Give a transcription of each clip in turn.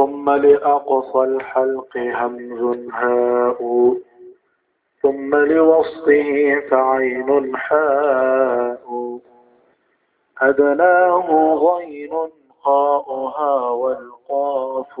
ثم لأقصى الحلق همز هاء ثم لوسطه فعين حاء أدناه غين خاؤها والقاف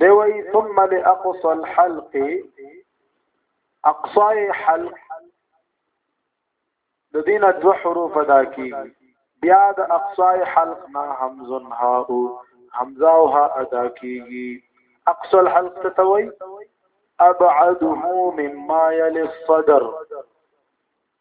دی وی ثم لاقصى الحلق اقصى حلق د دین دو حروف ادا کی بیا د اقصای حلق نا همز ها او حمزه او ها ادا کیږي اقصى الحلق تتوي ابعده مما يلي الصدر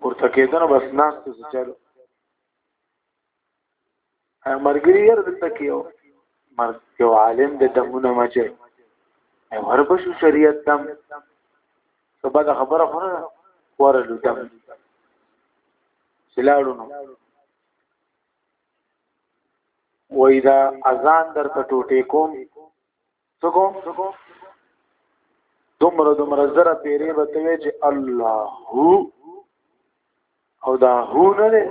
پورته کېدنه بس ناس ته چلو مرګري ير دلته کې یو مرګ یو عالم د دمونه مچي او هر په شریعت دم سبا د خبره خره ورلو دم سلاړو نو وای دا اذان درته ټوټه کوم څوکو دومره دومره زره پیری به ته چې الله هو او دا هو نه دی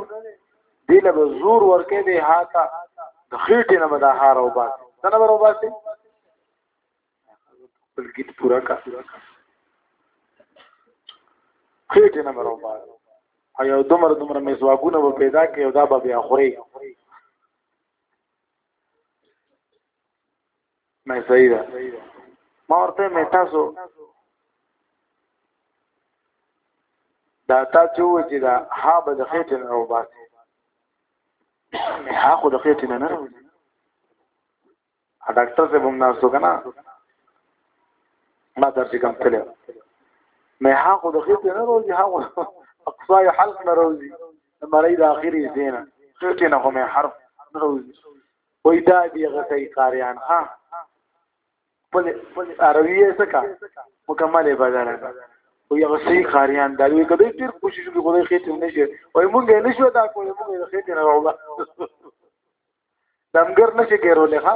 دی له زور ورکې دی هاته د خېټې نه مدا هار او باس څنګه ورو باسي خپل گیت پورا کا خېټې نه ورو باس ایا دومره دومره میزواګونه به پیدا کې او دا به بیا خوري مې صحیح ده ما ورته مې تاسو دا تا چې و چې دا ها به د خېټې نه وباسي مې ها خو د خېټې نه نه راوځي ا ډاکټر څه بم ناسو کنه ما درځي کوم تل مې ها خو د خېټې نه راوځي ها اقصای حلق نه راوځي مړی د اخري زینه خېټې نه خو مې حرف نه راوځي وای دا دی هغه کوي قاریان ها بل ارویه سکا مکمل بدل او یو صحیح قاریان دا وی کدی تیر کوشش وکړي خدای خېټه نشي وای مونږ نه شو دا کول مونږ خېټه نه راوړل دمګر نشي ګرولې ها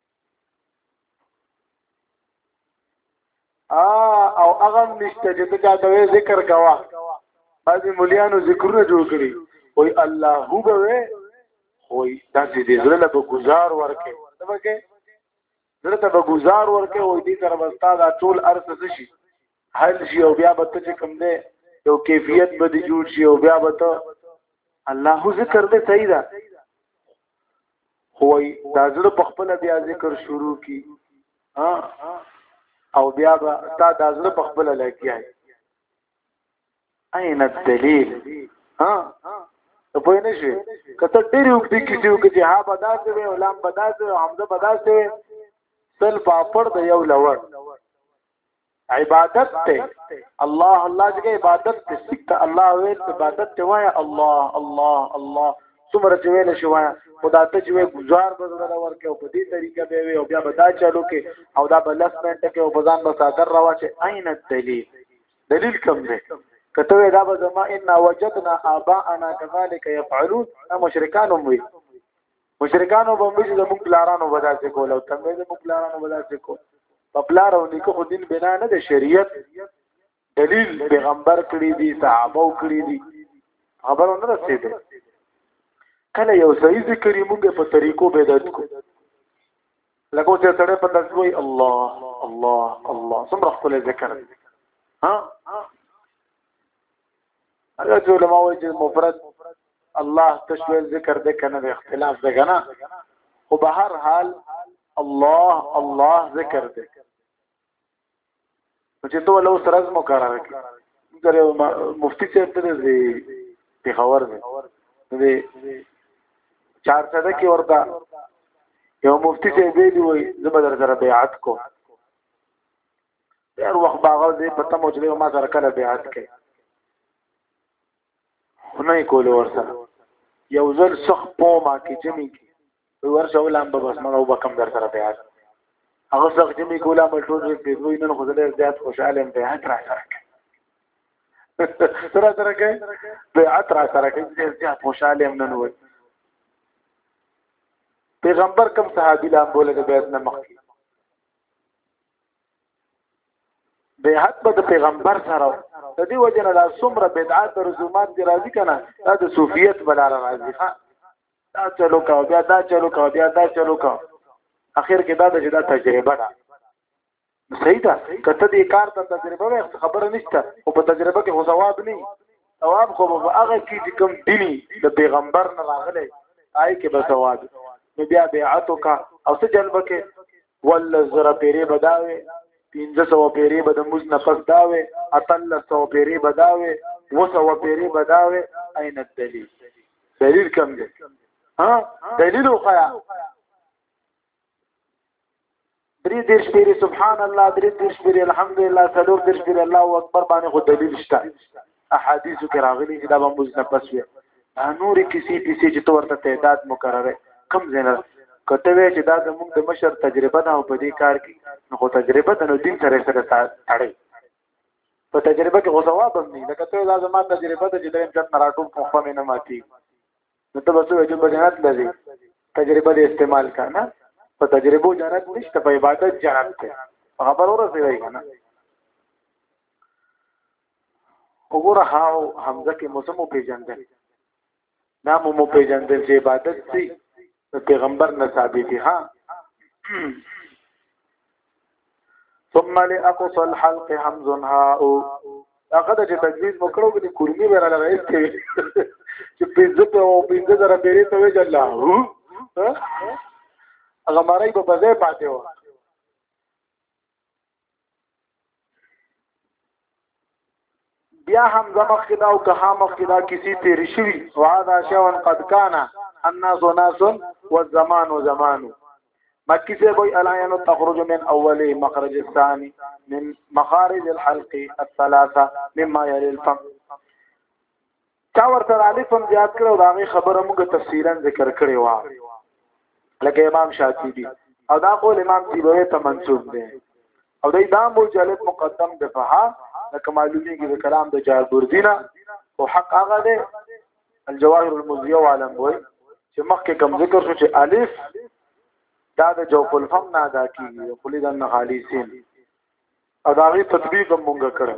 ا او هغه نشته چې ته چاته ذکر کوا بعضی مليانو ذکرونه جوړ کړي وای الله هو به وای تاسو دې زړه له گزار ورکه تبکه زړه ته به گزار ورکه وای دې تر وستا دا ټول ارث شي حل شي او بیا به ته کم ده یو کیفیت به جوړ شي او بیا به ته الله ذکر دې صحیح ده خو دا زړه په خپل بیا ذکر شروع کی ها او بیا به تا دا زړه په خپل لګیای اين الدليل ها ته پوه نه شي کته ډېر یو دې کې یو کې ها بداسه وي علام بداسه حمزه بداسه تل پاپړ د یو لور عبادت ته الله الله دې عبادت ته سکت الله ویل عبادت ته وای الله الله الله څومره چې ویل شي وای خدا ته چې وای گزار بدل ورکه او په دې طریقه به وي او بیا به دا چالو کې او دا بلس منټ کې او بزان به ساګر راوا چې عین الدلیل دلیل کوم دی کته دا به زما ان وجدنا اباءنا كذلك يفعلون مشرکان هم وي مشرکانو به موږ د موږ پلارانو ودا څه کول او تم د موږ پلارانو ودا څه کول په پلار او نیکه خو دین بنا نه د شریعت دلیل پیغمبر کړی دی صحابه کړی دی خبرو نه رسیدل کله یو صحیح ذکر موږ په طریقو بدعت کو لکه چې سره په تسبیح الله الله الله څومره خپل ذکر ها هغه چې علماء وایي چې مفرد الله تشویل ذکر دې کنه د اختلاف ده کنه خو به هر حال الله الله ذکر دې چې ته له سره زمو قرار کې در مفتی صاحب ته دې په خبر دې دې چار څه ده کې ورته یو مفتی صاحب دی وایي زما در سره بیعت کو هر وخت باغ دې په تمو چې ما سره کله بیعت کوي خونه کول ورسره یو ځل سخ پوما کې جمی کې ورسره ولام به بس مړو به کم در سره بیعت هغه سخ جمی کولا مې ټول دې دوی نن خو دې زیات خوشاله یم بیعت را سره کوي سره سره کوي بیعت را سره کوي دې زیات خوشاله یم نن وای پیغمبر کم صحابي لام بوله د بیعت نه مخکې به حد به د پیغمبر سره د دې وجه نه لا څومره بدعات او رسومات کې راځي کنه دا د صوفیت بلاره راځي ها دا چلو کا بیا دا چلو کا بیا دا چلو کا اخر کې دا د جدا تجربه ده صحیح ده کته دې کار ته تجربه وي خبره نشته او په تجربه کې هو ثواب نه ثواب خو به هغه کې چې کوم دیني د پیغمبر نه راغلی آی کې به ثواب نو بیا بیعت کا او څه جلب کې ول زره پیری بداوي 1500 پیری به د موز نفس داوي اتل 100 پیری بداوي وسو پیری بداوي اين الدليل دلیل کم دی ها دلیل وخیا درې دیرش پیری سبحان الله درې دیرش پیری الحمدلله څلور دیرش پیری الله اکبر باندې خو دلیل شته احادیث کې راغلي چې دا به موږ نه پس وي دا نورې کسی پیسې چې تو ورته تعداد مقرره کم زنه کته وی چې دا زموږ د مشر تجربه ده او په دې کار کې نو خو تجربه د نو دین سره سره تړي په تجربه کې غو ثواب هم نه لکه ته دا زما تجربه ده چې د جنت راټول په خو مې نه ماتي نو ته بس وې چې په جنت لږي تجربه دې استعمال کړه په تجربه جنت نشته په عبادت جنت ته خبر اورځي وایي کنه وګوره هاو حمزه کې مو سمو پیژندل دا مو مو پیژندل چې عبادت سي پیغمبر نه ثابت ها ثم لاقص الحلق حمز هاء هغه د تجویز وکړو کې کورمی به را لغې چې چې پنځه په او پنځه در بیرې ته وی جلا هغه مړای په بځای پاتې و بیا هم زمخ کدا او که هم کدا کسی تیر شوی او هذا شیء قد کان الناس ناس والزمان زمان مکی سے کوئی الایان تخرج من اول مخرج الثاني من مخارج الحلق الثلاثه مما يلي الفم تا ورته الف هم زیات کړو دا غي خبره موږ تفصیلا ذکر کړې و لکه امام شاطبی او دا قول امام تیبوی ته منسوب دی او دای دا مجلد مقدم د فها لکه معلومی کې د کلام د جالبوردینا او حق هغه دی الجواهر المزیه عالم وای چې مخکې کوم ذکر شو چې الف دا د جوف الفم نه ادا کیږي خلیدن خالصین او دا غي تطبیق هم مونږ کړو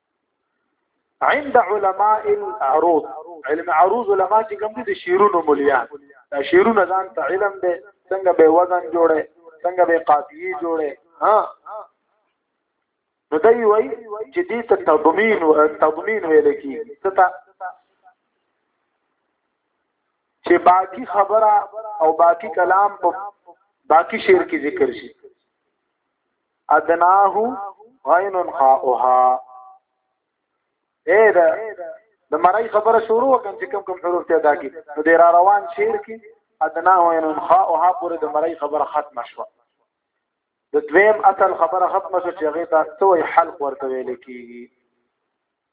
عند علماء العروض علم عروض علماء چې کوم دي د شیرونو مليان دا شیرونه ځان ته علم دی څنګه به وزن جوړه څنګه به قافیه جوړه ها نو دی وای چې دې ته تضمین او تضمین ویل کی څه چې باقی خبره او باقی کلام په باقی شعر کې ذکر شي ادناه عین حاءها اې دا د مړی خبره شروع وکم چې کم کم حروف ته ادا کی نو د را روان شعر کې ادناه عین حاءها پورې د مړی خبره ختم شوه د دویم اصل خبره ختم شو چې هغه ته څوې حلق ورته ویل کیږي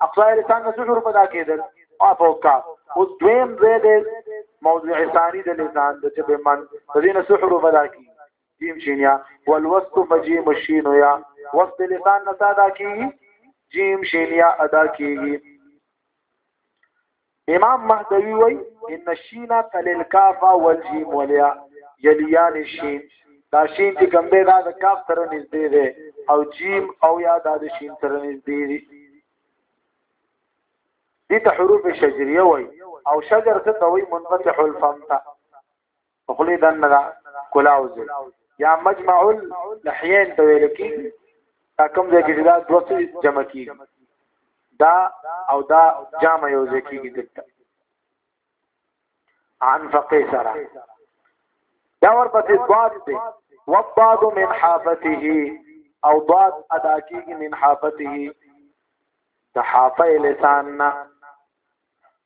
اقصای لسان نه شروع پدا کېدل او فوقا او دویم ځای دی موضوع ثانی د لسان د چې به من د دې نه شروع پدا کی جیم شینیا والوسط فجیم الشین یا وسط لسان نه ادا کیږي جیم شینیا ادا کیږي امام مهدوی وای ان شینا تلل کاف والجیم ولیا یلیان شین دا شین چې کوم دی دا د کاف سره نږدې دی او جیم او یا دا د شین سره نږدې دی دي ته حروف شجریه وای او شجر څه ته وای منفتح الفم ته په خلی دنه دا کلاوزه یا مجمع اللحیین ته ویل کی دا کوم ځای کې دا دوه څه جمع کیږي دا او دا جامع یو ځای کیږي دلته عن فقی سره دا ورپسې ضاد دی وضاد من حافته او ضاد ادا کیږي من حافته د حافه لسان نه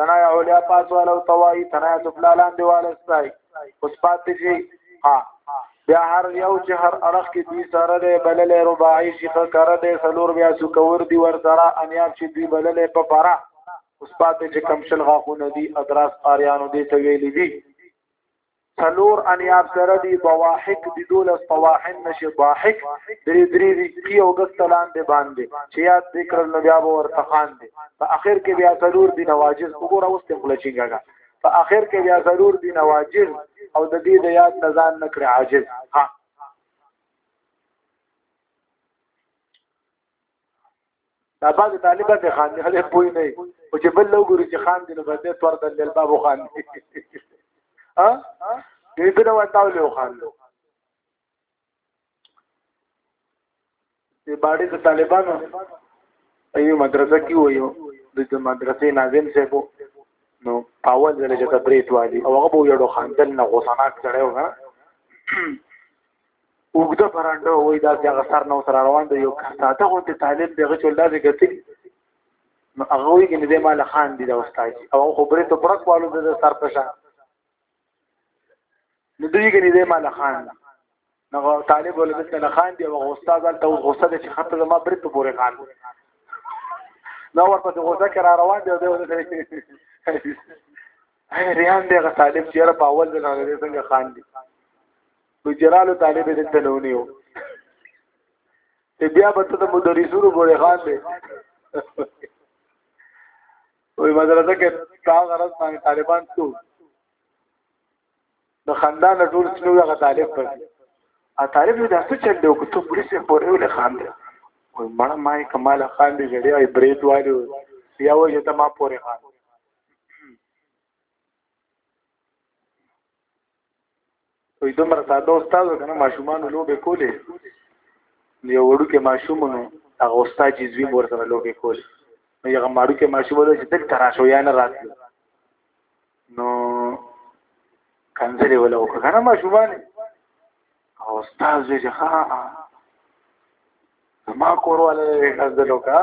ثنا علیا پاسوالو توای ثنا سفلا لاندې والستای اوس پاتې شي ها بیا هر یو چې هر اړخ کې دوی سره دی بللې رباعي شیخه کار دی سلور بیا سو کور دی ور سره انیاب چې دوی بللې په پارا اوس پاتې چې کمشل غاخونه دي ادراس قاریانو دې ته ویلې دي سلور انیاب سره دی بواحک دی دولس فواحن نشه باحک درې درې ریقی او غستلان دی باندې چې یاد ذکر نو بیا به ورته خان دی په اخر کې بیا سلور دی نواجز وګوره اوس ته خپل چینګا په اخر کې بیا سلور دی نواجز او د دې د یاد نزان نکړ عاجز ها دا بعد طالبان دي خان دي هله پوي نه او چې بل لو ګوري چې خان دي نو به دې تور د الباب خان دي ها دې په نو تاو له خان دې باندې د طالبانو ایو مدرسه کې وایو د مدرسې ناظم صاحب نو پاول دلته تدریس والی او هغه یو خان دل نه غوسناک سره و وګده برانډه وای دا چې هغه سر نو سره روان دی یو ساته غونډه طالب دی غو چول دا چې ګتلی نو هغه وی کې نه مال خان دی دا استاد او خبره ته پرک والو د سر په شان نو دوی کې نه مال خان نو طالب ول بس نه خان دی او استاد ول ته غوسه ده چې خط زما برې ته پورې خان نو ورپسې غوسه کرا روان دی دا ریان دی غ طالب چې را په اول ځل هغه څنګه خان دی بجرالو طالب دې ته لونیو ته بیا به ته د مدرسونو ګورې خان دی وې مدرسه کې تا غرض باندې طالبان څو د خاندان ټول څو هغه طالب پر ا طالب دې تاسو چل دی او ته پولیس یې پورې ولې خان دی وې مړه ما یې کمال خان دې جوړې او برید وایو بیا وې ته ما پورې خان وي دومره ساده استاد کنه ماشومان لوبه کولې یو وړو کې ماشومونو هغه استاد چې زوی مور سره لوبه کولې نو یو ماړو کې ماشوم له چې تل تراشو یا نه راتل نو کنځلې ولا وکړه ماشومان او استاد یې ښه ما کورواله غزل وکړه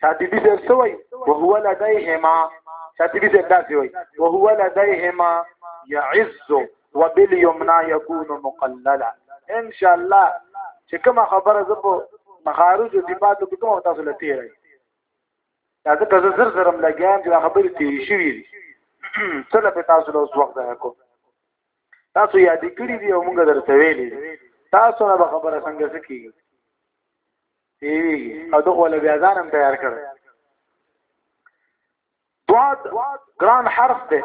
شاطبی صاحب څه وای وهو لديهما شاطبی صاحب دا څه وای وهو لديهما يعز وباليمنى يكون مقللا ان شاء الله چې کومه خبره زه په مخارج او صفات کې کوم تاسو له تیرې دا زه که زر زرم لګیان چې خبرې تیرې شوې دي څه له تاسو له وخت ده کو تاسو یاد کړی دی او موږ درته ویلې تاسو نه خبره څنګه سکی تیریږي او دغه ول بیا ځان هم تیار کړ ضاد ګران حرف دی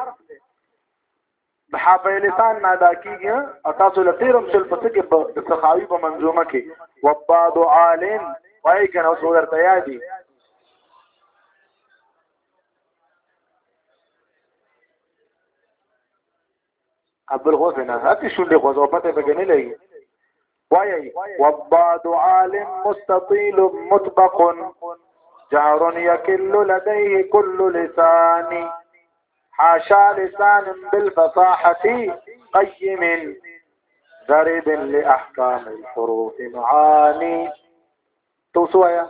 د حافظ لسان نه ادا کیږي او تاسو له تیرم سل پته کې د سخاوي په منظومه کې وباد عالم وای کنه اوس ورته یادي ابل غوث نه هتی شونډې غوځ او پته به نه لګي وایي وبعد عالم مستطيل مطبق جهر يكل لديه كل لسان حاشا لسان بالفصاحة قيم ضرب لأحكام الحروف معاني توسوايا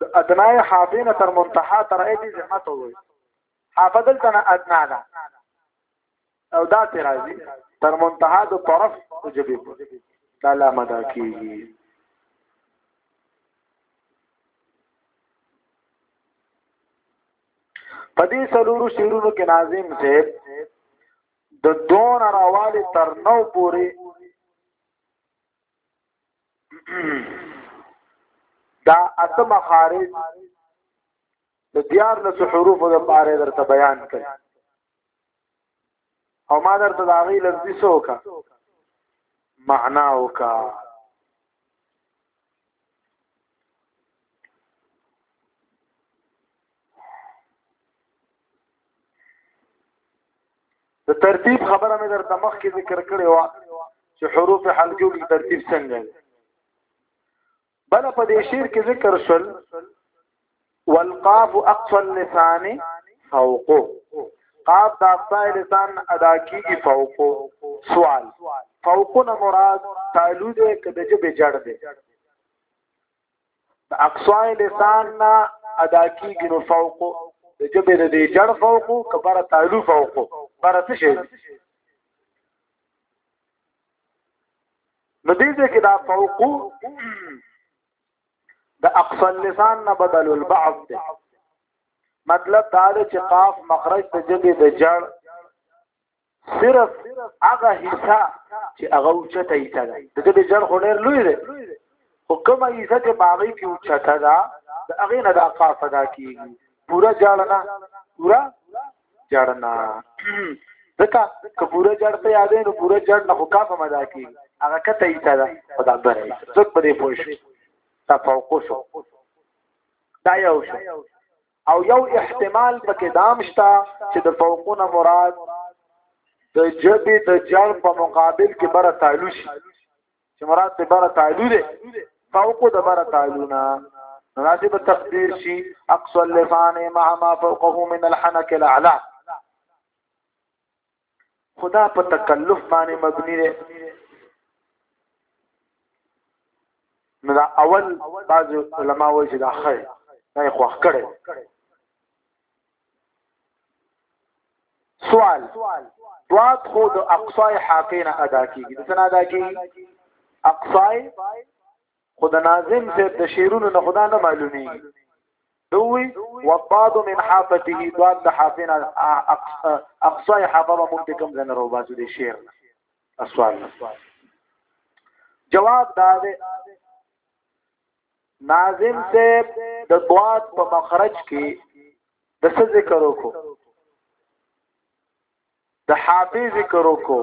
د ادنای حافه نه تر منتها تر اې دې زمت وي حافه دلته نه ادنا ده او دا ته راځي تر منتها د طرف او جبې پورې دا لا مدا کیږي پدې سلورو شیرونو کې ناظم صاحب د دون راوالي تر نو پورې دا اته مخارج د دیار له حروف د پاره درته بیان کړي او ما درته دا غي لفظي سوکا معنا وکا د ترتیب خبره مې درته مخکې ذکر کړې و چې حروف حلقو کې ترتیب څنګه دی بل په دې شعر کې ذکر شول والقاف اقصى اللسان فوقه قاف د اقصا لسان ادا کیږي فوقو سوال فوقو نه مراد تعالو دې کده چې به جړ دې د اقصای لسان نه ادا کیږي نو فوق د جبه د دې جړ فوق کبره تعلو فوق بره څه شي نو دې ځکه دا فوق د اقصا لسان نه بدل البعض دی مطلب دا دی چې قاف مخرج د جبه د جړ صرف هغه حصہ چې هغه اوچته حصہ ده د دې جړ خو ډېر لوی دی خو کومه حصہ چې باغې کې اوچته ده د هغه نه د اقاف ادا کیږي پورا جړنا پورا جړنا ځکه که پورا جړته یادې نو پورا جړ نه خو کافه مدا کیږي هغه کته حصہ ده په دا بره څوک به دې پوه شي تفوق شو دا یو شو او یو احتمال پکې دام شته چې د فوقونه مراد د جبې د جر په مقابل کې بره تعلو شي چې مراد د بره تعلو دی فوق د بره تعلونا راځي په تقدیر شي اقصى اللسان مع ما فوقه من الحنك الاعلى خدا په تکلف باندې مبني دی نو دا اول بعض علما وایي چې دا خیر نه خوښ کړي سوال دوات خو د اقصای حاقین ادا کیږي د څنګه ادا کیږي اقصای خو د ناظم صاحب د شعرونو نه خدا نه معلومي دوی وبعض من حافته دوان د حافنا اقصا حافظه مونږ کوم ځنه رو باسو دي شعر اسوال جواب دا دی ناظم صاحب د دوات په مخرج کې د څه ذکر وکړو د حافظ ذکر وکړو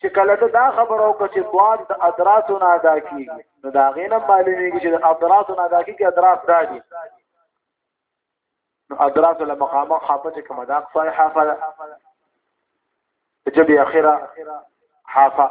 چې کله ته دا خبره وکړې چې دوان د ادراسو نه ادا کیږي نو دا غینه معلومیږي چې د ادراسو نه ادا کیږي ادراس دا دي نو ادراسو له مقامه حافظ کوم دا اقصای حافظ جبی اخره حافظ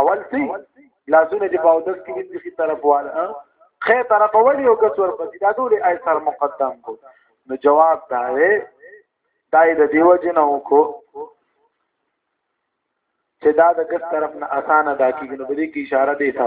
اول تی لازونه دی په اودس کې دې شي طرف والا خې طرف ولي او کس ور پدې دا ډول آی سر مقدم کو نو جواب دا وې دای د دیو جنو کو چې دا د کس طرف نه اسانه دا کیږي نو دې کې اشاره دی تا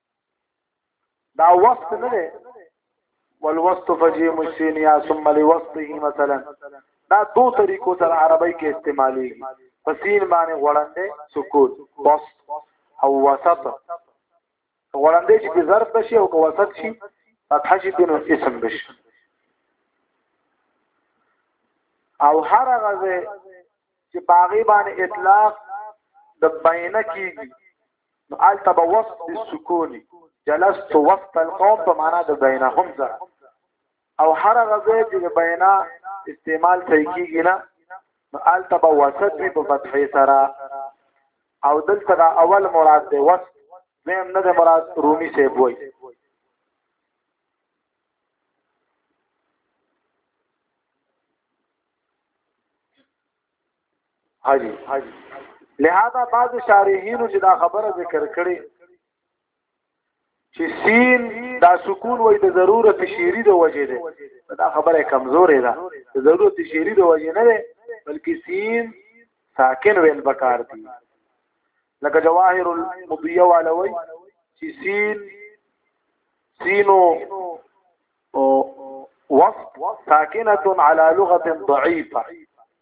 دا وصف نه دی والوصف فجيم السين يا ثم لوصفه مثلا دا دو طریقو سره عربی کې استعمالي فسین باندې غړندې سکوت وصف او وسط غړندې چې په ظرف شي او وسط شي فتح شي بنو اسم بشي او هر غزه چې باغی باندې اطلاق د بینه کیږي نو الته به وصف السکون جلست وسط القوم په معنا د بینهم ځه او هر غزه چې د بینا استعمال صحیح کیږي نه نو الته به وسط وي په فتحې سره او دلته دا اول مراد دی وسط دویم نه د مراد رومي سه بوي حاجی لہذا بعض شارحینو چې دا خبره ذکر کړي چې سین دا سکون وای د ضرورت شیری د وجې ده دا خبره کمزورې ده د ضرورت شیری د وجې نه ده بلکې سین ساکن ویل بکار دي لکه جواهر المضیه والوی چې سین سینو وصف ساکنه على لغه ضعيفه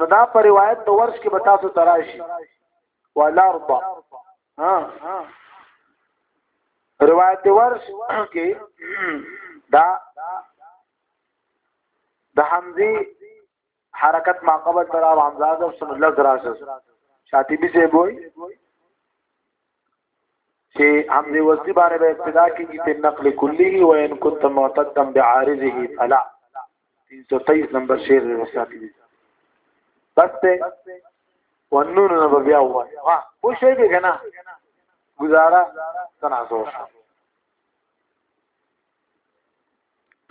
نو دا په روایت د ورش کې به تاسو تراشي والارض ها روایت د ورش کې دا د حمزه حرکت ما قبل ترا حمزه او سن الله دراشه شاطبی سے بوئی چې هم دی وصلی باندې به ابتدا کیږي په نقل کلی او ان كنت معتدا بعارضه فلا 323 نمبر شعر دی وساتي بس ته ونون نه بیا وای ها خو شی به کنه گزارا تنازع